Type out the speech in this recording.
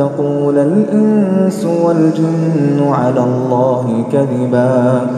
تقول الإنس والجن على الله كذبا.